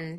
one